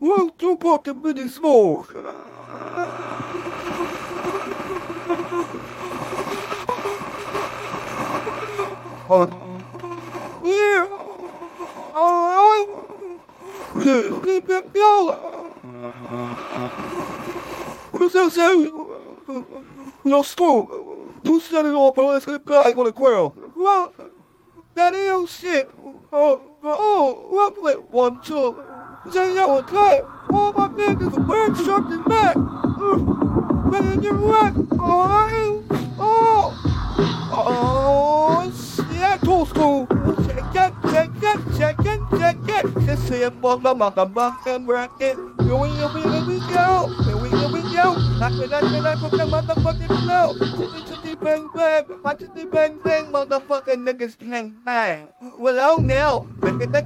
Well, two pocket mini say? No school. Set it off, but let's get back on the ground. Well, that is shit. Oh, oh, what one, two. Say that one time. All my are wearing something back. Man, you're right. Oh, oh, oh, too school. Check it, check it, check it, check it. It for the motherfucking bracket. Here we go, here we go. Here we go, it out, get out, put the motherfucking flow. Chitty, chitty, bang, bang. Watch it, bang, bang. Motherfucking niggas bang, bang. Well, oh, now. Look at the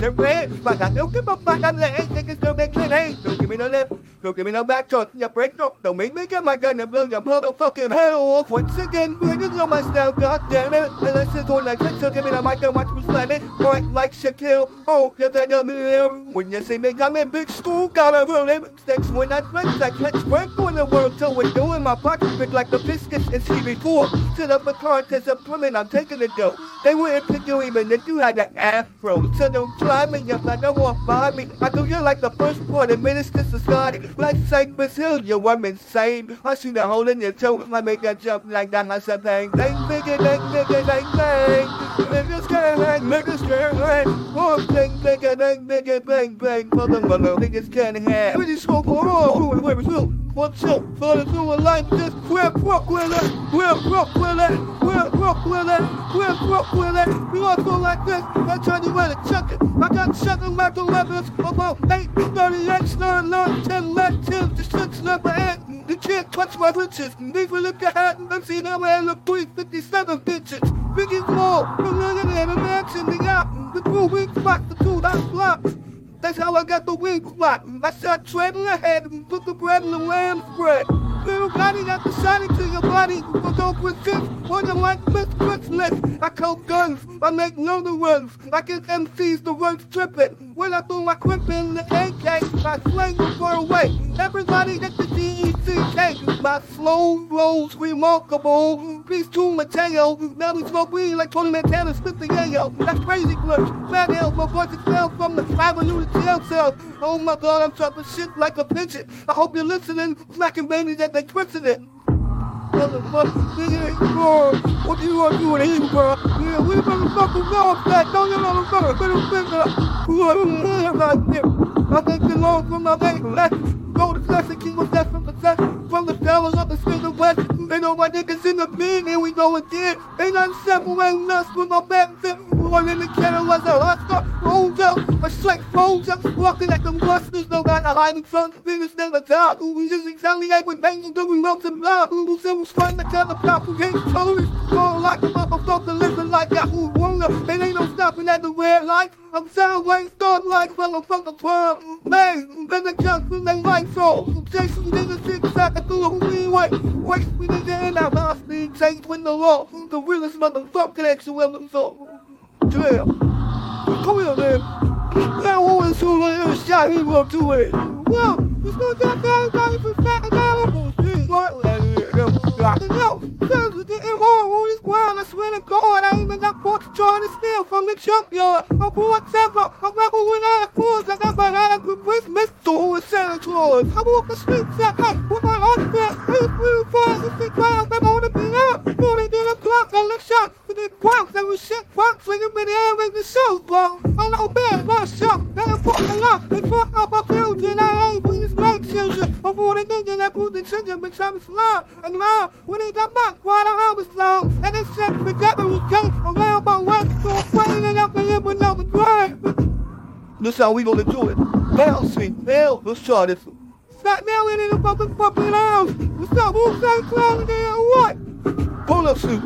the red. But I don't give a fuck. I'm letting niggas do their clean. Hey, don't give me no left. Don't give me no back shot. You break up. Don't make me get my gun and blow your motherfucking head off. Once again, niggas know my style. God damn it. Unless it's all like this, so give me the mic and watch me slam it. Point like Shaquille. Oh, you're the mirror. When you see me, I'm in big school. got a it. Sticks when I flex. I catch breath in the world. So we're doing my pocket big like the biscuits in CB4. Sit up a contest of women. I'm taking the dough. They wouldn't pick you even if you had an afro. So don't try me if I don't want by me. I do you're like the first part of Menace II Society. Like Cypress Hill, you I'm insane. I see the hole in your toe. I make that jump like that. I said bang, bang, bigger, bang, bigger, bang, bang. Make this girl right, make this girl right. Oh, bang, bang, bang, bang, bang, bang. Mother, mother, think it's getting high. We just smoke for all. Who and where is who? What's up? For the new life, just we're broke with it. We're broke with it. We're broke with it. We're broke with it. We all go like this. I tell you where to chuck it. I got chucking like the weapons. About 8, 30 X, 9, 9, 10, 11, 10, 6, 11, 8, the chick clutched my riches. These were look ahead and I'm seeing how I look three fifty seven bitches. Biggie's low, the million and a mansion, the gap. the two weeks spot, the two that flop. That's how I got the wings flat. I start treading ahead and put the bread in the lamb spread. Little Everybody got the shiny to your body, but don't pretend what you like Miss Christmas. I coat guns, I make no the runs, I get MCs the words tripping. When I throw my crimp in the AK, I sling the far away. Everybody get the DECK. My slow rolls remarkable. Peace to Mateo. Now we smoke weed like Tony Montana spit the yayo. That's crazy glitch. Fat hell, my voice is fell from the avenue to jail cells. Oh my god, I'm dropping shit like a pigeon. I hope you're listening. Smacking babies that they twisted it. Motherfucker, nigga ain't born. What do you want to do with him, bro? Yeah, we motherfuckers know that. Don't you motherfucker, better figure out. Who are you like this? I think the long from my bank left. Go to classic king was death from the. From the fellas up the spin the west. They know my niggas in the bin, here we go again. Ain't nothing separating us with my back fit. One in the kettle was a hustler. Rolled up, a slick folds up, walking like them busters. No matter hiding from the fingers never. Who was just exactly like when banging doing lumps and blood. Who was ever fun to tell the pop who ain't tolerant. Going like a motherfucker, living like I who wonder. There ain't the red light. I'm sound like start like motherfucker twirl. Man, then the junk from they light so. Jason did the six six second through the freeway. Wait, we need to end our last speed change when the law. The realest motherfucker connection with them so. Drill. Come here, man. Now always who let shot he will do it. Well, it's not that guy guy for fat animals. He's like that. No, because it didn't want on this ground. I swear to God, I even got caught trying to steal from the junkyard. I bought several. I remember when I clothes, I got my hand with Christmas store with Santa Claus. I walk the streets that night with my husband. Hey, blue fire, the big clouds, I'm on the beat up. Morning to the clock, I look shot with the quacks. They was shit quacks, in the air with the show, bro. I know bad, my shot. Then I put the lock, they put up a building. I ain't with this night children. Before they thinking that put the children, but I'm slow. And now, when they got back, why the hell was slow? And they said, together we came around my west, so I'm playing it up and with no drive. This how we gonna do it. Bounce me, hell, let's try this. Stop yelling in the fucking fucking house. What's up? Who's that clown there? Up, Sue.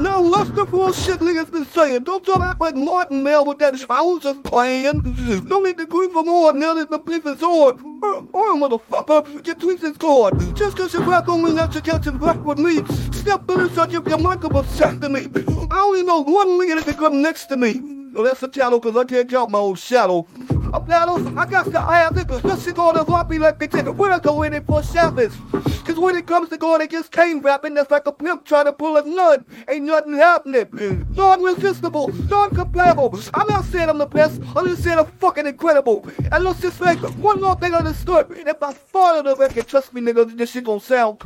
Now, let's the bullshit niggas been saying. Don't talk about like Martin Mel with that just playing. Don't need to grieve for more now that the beef is on. Oh, oh motherfucker, get tweets is gone. Just cause you rap only not to catch him back with me. Step in such a remarkable set to me. I only know one nigga that can come next to me. No, that's a channel because I can't count my own shadow. I got to have this discussion on the lobby like they take a winner go in for Shabbos. Cause when it comes to going against cane rapping, that's like a pimp trying to pull a nut. Ain't nothing happening. Non-resistible, non-comparable. I'm not saying I'm the best, I'm just saying I'm fucking incredible. And let's just make one more thing understood. If I follow the record, trust me nigga, this shit gon' sound.